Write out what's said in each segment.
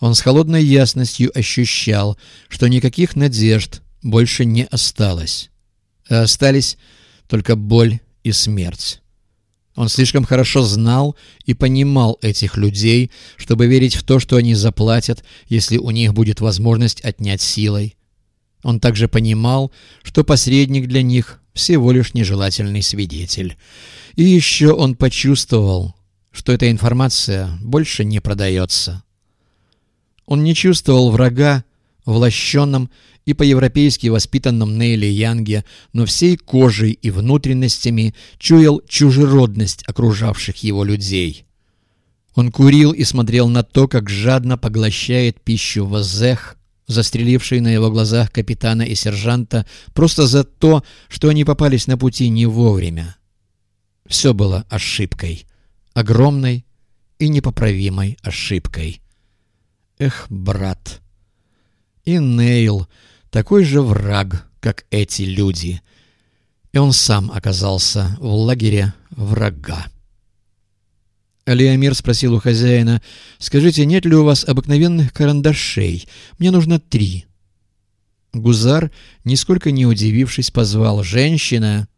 Он с холодной ясностью ощущал, что никаких надежд больше не осталось, а остались только боль и смерть. Он слишком хорошо знал и понимал этих людей, чтобы верить в то, что они заплатят, если у них будет возможность отнять силой. Он также понимал, что посредник для них всего лишь нежелательный свидетель. И еще он почувствовал, что эта информация больше не продается. Он не чувствовал врага в лощенном и по-европейски воспитанном Нейле Янге, но всей кожей и внутренностями чуял чужеродность окружавших его людей. Он курил и смотрел на то, как жадно поглощает пищу Вазех, застреливший на его глазах капитана и сержанта, просто за то, что они попались на пути не вовремя. Все было ошибкой, огромной и непоправимой ошибкой. Эх, брат! И Нейл — такой же враг, как эти люди. И он сам оказался в лагере врага. Алиамир спросил у хозяина, «Скажите, нет ли у вас обыкновенных карандашей? Мне нужно три». Гузар, нисколько не удивившись, позвал «Женщина!»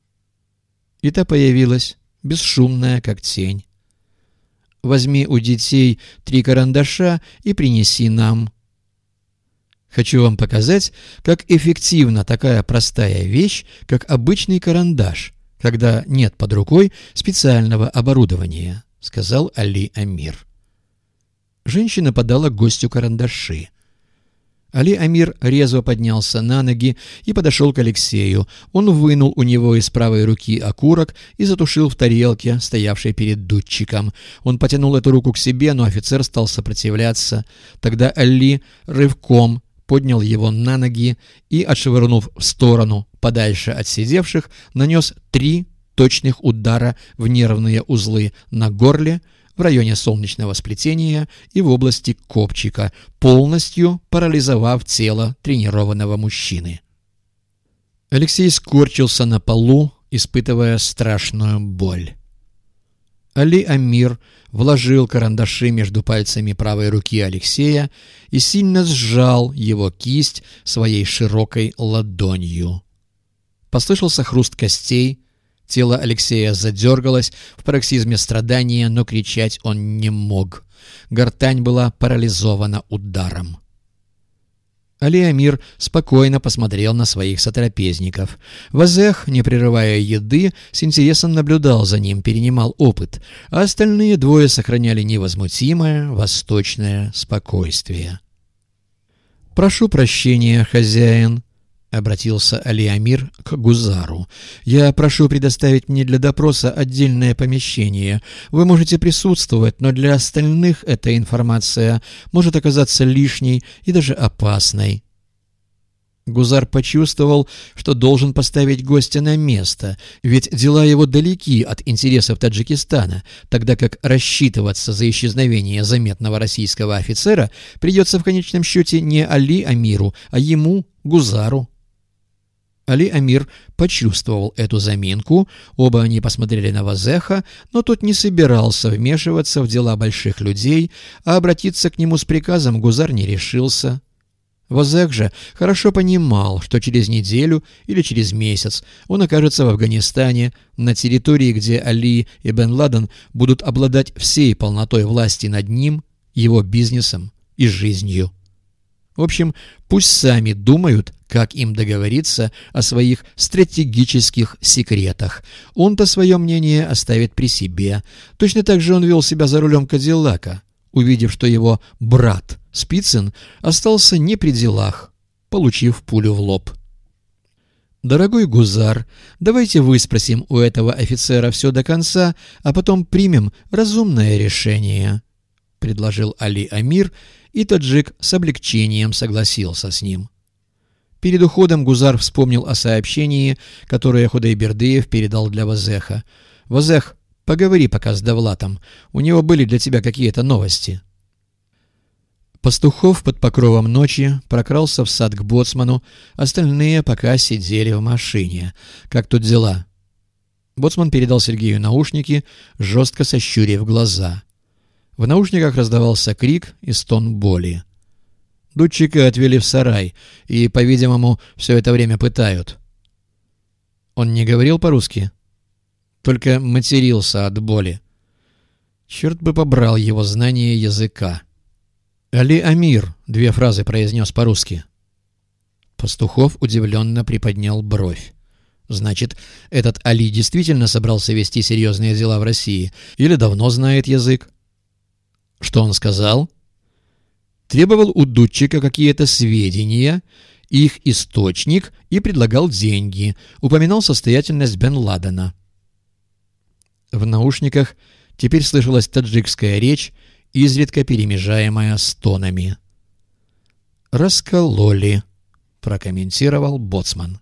И та появилась, бесшумная, как тень. «Возьми у детей три карандаша и принеси нам», Хочу вам показать, как эффективна такая простая вещь, как обычный карандаш, когда нет под рукой специального оборудования, — сказал Али Амир. Женщина подала гостю карандаши. Али Амир резво поднялся на ноги и подошел к Алексею. Он вынул у него из правой руки окурок и затушил в тарелке, стоявшей перед дудчиком. Он потянул эту руку к себе, но офицер стал сопротивляться. Тогда Али рывком поднял его на ноги и, отшвырнув в сторону, подальше от сидевших, нанес три точных удара в нервные узлы на горле, в районе солнечного сплетения и в области копчика, полностью парализовав тело тренированного мужчины. Алексей скорчился на полу, испытывая страшную боль. Али Амир вложил карандаши между пальцами правой руки Алексея и сильно сжал его кисть своей широкой ладонью. Послышался хруст костей, тело Алексея задергалось в пароксизме страдания, но кричать он не мог. Гортань была парализована ударом. Алиамир спокойно посмотрел на своих сотрапезников. Вазех, не прерывая еды, с интересом наблюдал за ним, перенимал опыт, а остальные двое сохраняли невозмутимое восточное спокойствие. «Прошу прощения, хозяин», — обратился Алиамир к Гузару. «Я прошу предоставить мне для допроса отдельное помещение. Вы можете присутствовать, но для остальных эта информация может оказаться лишней и даже опасной». Гузар почувствовал, что должен поставить гостя на место, ведь дела его далеки от интересов Таджикистана, тогда как рассчитываться за исчезновение заметного российского офицера придется в конечном счете не Али Амиру, а ему, Гузару. Али Амир почувствовал эту заминку, оба они посмотрели на Вазеха, но тот не собирался вмешиваться в дела больших людей, а обратиться к нему с приказом Гузар не решился. Вазех же хорошо понимал, что через неделю или через месяц он окажется в Афганистане, на территории, где Али и Бен Ладен будут обладать всей полнотой власти над ним, его бизнесом и жизнью. В общем, пусть сами думают, как им договориться о своих стратегических секретах. Он-то свое мнение оставит при себе. Точно так же он вел себя за рулем Кадиллака, увидев, что его брат Спицын остался не при делах, получив пулю в лоб. «Дорогой Гузар, давайте выспросим у этого офицера все до конца, а потом примем разумное решение», — предложил Али Амир, и таджик с облегчением согласился с ним. Перед уходом Гузар вспомнил о сообщении, которое Худайбердыев передал для Вазеха. «Вазех, поговори пока с Давлатом. У него были для тебя какие-то новости». Пастухов под покровом ночи прокрался в сад к боцману, остальные пока сидели в машине. «Как тут дела?» Боцман передал Сергею наушники, жестко сощурив глаза. В наушниках раздавался крик и стон боли. Дудчика отвели в сарай и, по-видимому, все это время пытают. Он не говорил по-русски, только матерился от боли. Черт бы побрал его знание языка. «Али Амир» — две фразы произнес по-русски. Пастухов удивленно приподнял бровь. Значит, этот Али действительно собрался вести серьезные дела в России или давно знает язык? Что он сказал? Требовал у Дудчика какие-то сведения, их источник и предлагал деньги. Упоминал состоятельность Бен Ладена. В наушниках теперь слышалась таджикская речь, изредка перемежаемая стонами. «Раскололи», — прокомментировал Боцман.